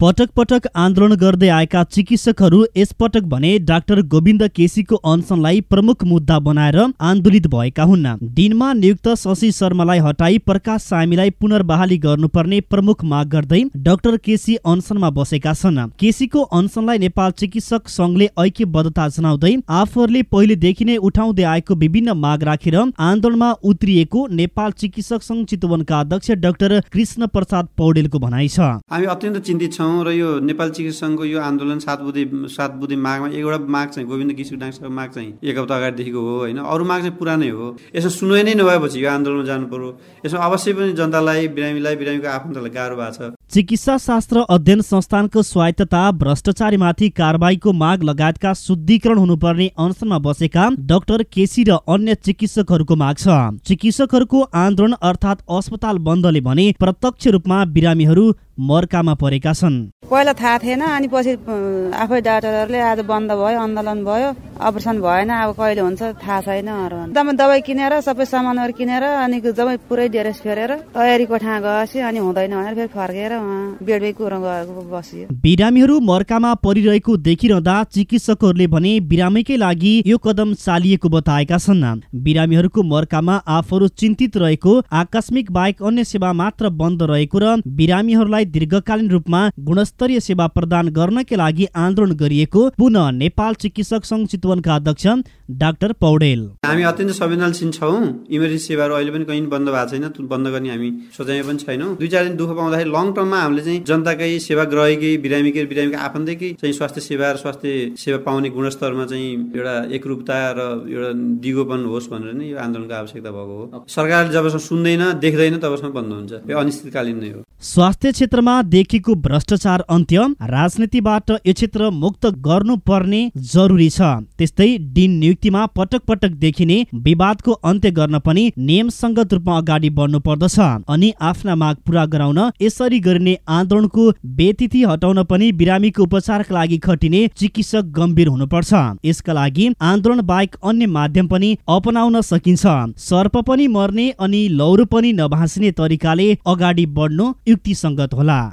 पटक पटक आन्दोलन गर्दै आएका चिकित्सकहरू यसपटक भने डाक्टर गोविन्द केसीको अनसनलाई प्रमुख मुद्दा बनाएर आन्दोलित भएका हुन्। दिनमा नियुक्त शशि शर्मालाई हटाई प्रकाश सामीलाई पुनर्बहाली गर्नुपर्ने प्रमुख माग गर्दै डाक्टर केसी अनसनमा बसेका छन्। केसीको अनसनलाई नेपाल चिकित्सक संघले ऐक्यबद्धता जनाउँदै आफूहरूले पहिलेदेखि नै उठाउँदै आएको विभिन्न माग राखेर आन्दोलनमा उत्रिएको नेपाल चिकित्सक संघ चितवनका अध्यक्ष डाक्टर कृष्ण प्रसाद पौडेलको भनाइ छ। हामी अत्यन्त चिन्तित छौँ। छौँ र यो नेपाल चिकित्सा सङ्घको यो आन्दोलन सात बुधे सात बुधे मागमा एउटा माग चाहिँ गोविन्द किशोर डाक्टरको माग चाहिँ एक हप्ता अगाडिदेखिको हो होइन? अरू माग चाहिँ पुरानै हो। यसमा सुनवाई नै नभएपछि यो आन्दोलनमा जानु पर्यो। यसमा अवश्य पनि जनतालाई बिरामीलाई बिरामीको आफन्तलाई गाह्रो भएको छ। चिकित्सा शास्त्र अध्ययन संस्थानको स्वायत्तता भ्रष्टाचारीमाथि कारवाहीको माग लगायतका शुद्धिकरण हुनुपर्ने अनसनमा बसेका डाक्टर केसी र अन्य चिकित्सकहरूको माग छ। चिकित्सकहरूको आन्दोलन अर्थात् अस्पताल बन्दले भने प्रत्यक्ष रूपमा बिरामीहरू मर्कामा परेका छन्। पहिला थाहा थिएन अनि पछि आफै डाक्टरहरूले आज बन्द भयो आन्दोलन भयो। अपरेसन भएन अब कहिले हुन्छ थाहा छैन एकदमै दबाई किनेर सबै सामानहरू किनेर अनि जम्मै पुरै ड्रेस फेरेर तयारीको ठाउँ गएपछि अनि हुँदैन भनेर फेरि फर्केर बेडमै कुरो गएको बसियो। बिरामीहरू मर्कामा परिरहेको देखिरहँदा चिकित्सकहरूले भने बिरामीकै लागि यो कदम चालिएको बताएका छन्। बिरामीहरूको मर्कामा आफूहरू चिन्तित रहेको आकस्मिक बाहेक अन्य सेवा मात्र बन्द रहेको र बिरामीहरूलाई दीर्घकालीन रूपमा गुणस्तरीय सेवा प्रदान गर्नका लागि आन्दोलन गरिएको पुनः नेपाल चिकित्सक संघ चितवनका अध्यक्ष डाक्टर पौडेल। हामी अत्यन्त संवेदनशील छौँ। इमर्जेन्सी सेवाहरू अहिले पनि कहीँ बन्द भएको छैन। बन्द गर्ने हामी सोचाइ पनि छैनौँ। दुई चार दिन दुःख पाउँदाखेरि लङ टर्ममा हामीले चाहिँ जनताकै सेवा ग्रहीकै बिरामीकै बिरामीकै आफन्तकै चाहिँ स्वास्थ्य सेवा र स्वास्थ्य सेवा पाउने गुणस्तरमा चाहिँ एउटा एकरूपता र एउटा दिगोपन होस् भनेर नै यो आन्दोलनको आवश्यकता भएको हो। सरकारले जबसम्म सुन्दैन देख्दैन तबसम्म बन्द हुन्छ। यो अनिश्चितकालीन नै हो। स्वास्थ्य क्षेत्रमा देखिएको भ्रष्टाचार अन्त्य राजनीतिबाट यो क्षेत्र मुक्त गर्नुपर्ने जरुरी छ। त्यस्तै दिन नियुक्तिमा पटक पटक देखिने विवादको अन्त्य गर्न पनि नियमसङ्गत रूपमा अगाडि बढ्नु पर्दछ अनि आफ्ना माग पूरा गराउन यसरी गरिने आन्दोलनको बेतिथि हटाउन पनि बिरामीको उपचारका लागि खटिने चिकित्सक गम्भीर हुनुपर्छ। यसका लागि आन्दोलन बाहेक अन्य माध्यम पनि अपनाउन सकिन्छ। सर्प पनि मर्ने अनि लौरो पनि नभाँच्ने तरिकाले अगाडि बढ्नु युक्तिसङ्गत होला